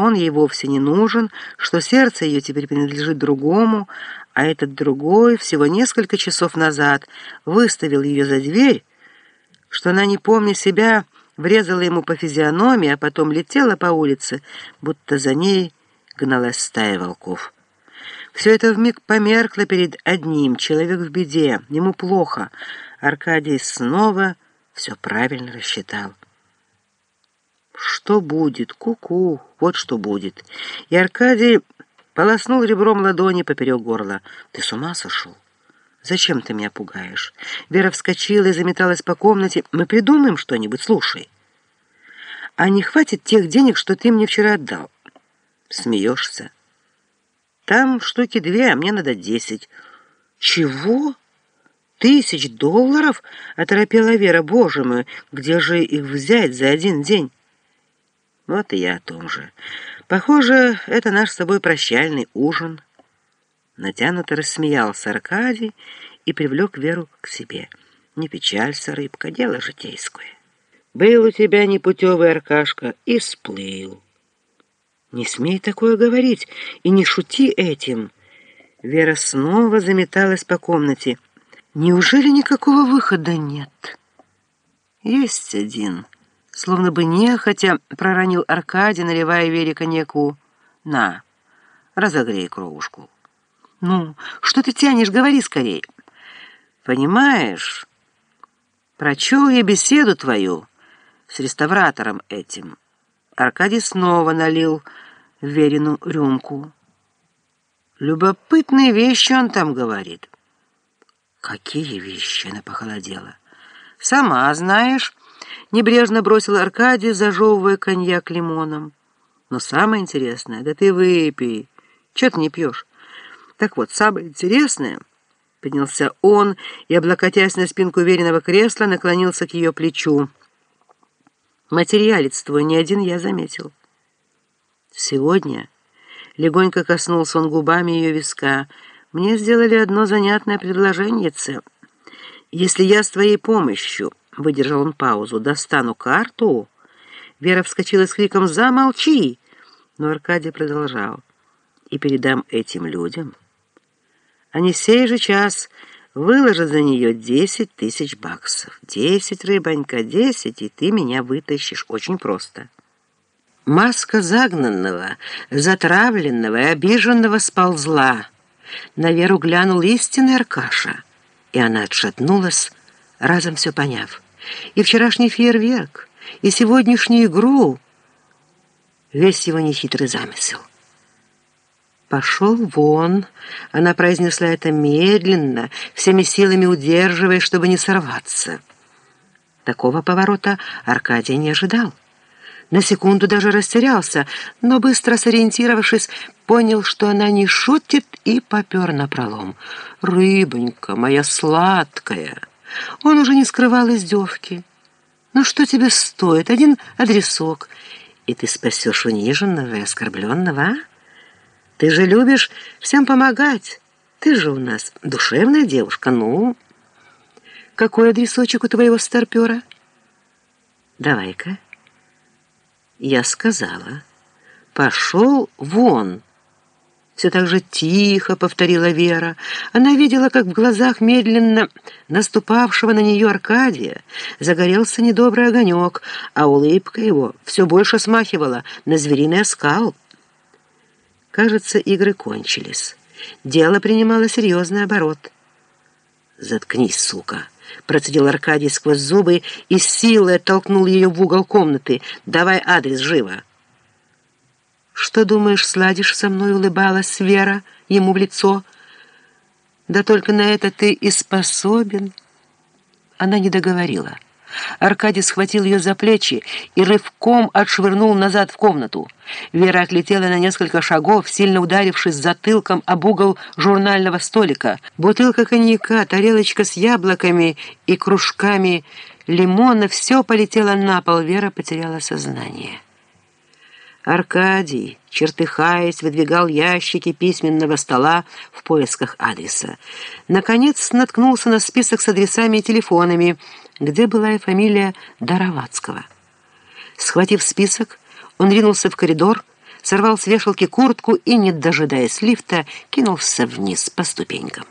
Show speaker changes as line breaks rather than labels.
он ей вовсе не нужен, что сердце ее теперь принадлежит другому, а этот другой всего несколько часов назад выставил ее за дверь, что она, не помня себя, врезала ему по физиономии, а потом летела по улице, будто за ней гналась стая волков. Все это вмиг померкло перед одним, человек в беде, ему плохо. Аркадий снова все правильно рассчитал. Что будет? Ку-ку, вот что будет. И Аркадий полоснул ребром ладони поперек горла. Ты с ума сошел? Зачем ты меня пугаешь? Вера вскочила и заметалась по комнате. Мы придумаем что-нибудь, слушай. А не хватит тех денег, что ты мне вчера отдал? Смеешься. Там штуки две, а мне надо десять. Чего? Тысяч долларов? Оторопела Вера. Боже мой, где же их взять за один день? Вот и я о том же. Похоже, это наш с тобой прощальный ужин. Натянуто рассмеялся Аркадий и привлек Веру к себе. Не печалься, рыбка, дело житейское. Был у тебя непутевый Аркашка и сплыл. Не смей такое говорить и не шути этим. Вера снова заметалась по комнате. Неужели никакого выхода нет? Есть один. Словно бы нехотя проронил Аркадий, наливая Вере коньяку. На, разогрей кровушку. Ну, что ты тянешь, говори скорее. Понимаешь, прочел я беседу твою с реставратором этим. Аркадий снова налил Верину рюмку. Любопытные вещи он там говорит. Какие вещи? Она похолодела. Сама знаешь, небрежно бросил Аркадий, зажевывая коньяк лимоном. Но самое интересное, да ты выпей. Чего ты не пьешь? Так вот, самое интересное... Поднялся он и, облокотясь на спинку уверенного кресла, наклонился к ее плечу. Материалец не один я заметил. Сегодня легонько коснулся он губами ее виска. Мне сделали одно занятное предложение, Если я с твоей помощью, выдержал он паузу, достану карту, Вера вскочила с криком «Замолчи!» Но Аркадий продолжал. «И передам этим людям. Они сей же час выложат за нее десять тысяч баксов. Десять, рыбонька, десять, и ты меня вытащишь очень просто». Маска загнанного, затравленного и обиженного сползла. На Веру глянул истинный Аркаша, и она отшатнулась, разом все поняв. И вчерашний фейерверк, и сегодняшнюю игру, весь его нехитрый замысел. «Пошел вон!» — она произнесла это медленно, всеми силами удерживая, чтобы не сорваться. Такого поворота Аркадий не ожидал. На секунду даже растерялся, но быстро сориентировавшись, понял, что она не шутит, и попер напролом. «Рыбонька моя сладкая!» Он уже не скрывал издевки. «Ну что тебе стоит? Один адресок, и ты спасешь униженного и оскорбленного, а? Ты же любишь всем помогать. Ты же у нас душевная девушка, ну...» «Какой адресочек у твоего старпера?» «Давай-ка». Я сказала, «Пошел вон!» Все так же тихо повторила Вера. Она видела, как в глазах медленно наступавшего на нее Аркадия загорелся недобрый огонек, а улыбка его все больше смахивала на звериный оскал. Кажется, игры кончились. Дело принимало серьезный оборот. «Заткнись, сука!» Процедил Аркадий сквозь зубы и силой оттолкнул ее в угол комнаты. «Давай адрес, живо!» «Что думаешь, сладишь со мной?» — улыбалась Вера ему в лицо. «Да только на это ты и способен». Она не договорила. Аркадий схватил ее за плечи и рывком отшвырнул назад в комнату. Вера отлетела на несколько шагов, сильно ударившись затылком об угол журнального столика. Бутылка коньяка, тарелочка с яблоками и кружками лимона — все полетело на пол. Вера потеряла сознание. Аркадий, чертыхаясь, выдвигал ящики письменного стола в поисках адреса. Наконец наткнулся на список с адресами и телефонами, где была и фамилия Даровацкого. Схватив список, он ринулся в коридор,
сорвал с вешалки куртку и, не дожидаясь лифта, кинулся вниз по ступенькам.